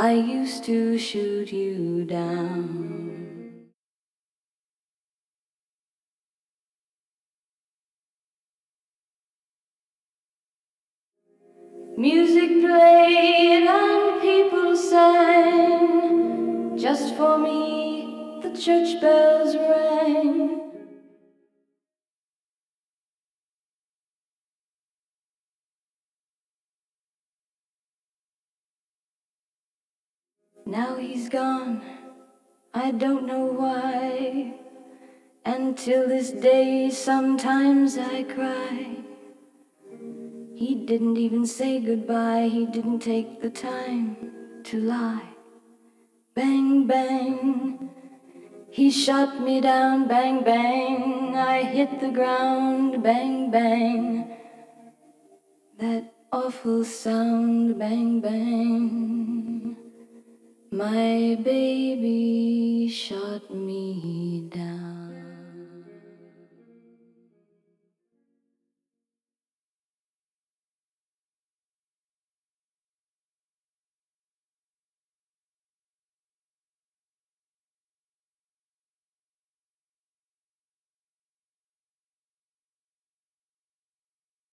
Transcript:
I used to shoot you down. Music played and people sang. Just for me, the church bells rang. Now he's gone, I don't know why. And till this day, sometimes I cry. He didn't even say goodbye, he didn't take the time to lie. Bang, bang, he shot me down, bang, bang. I hit the ground, bang, bang. That awful sound, bang, bang. My baby shot me.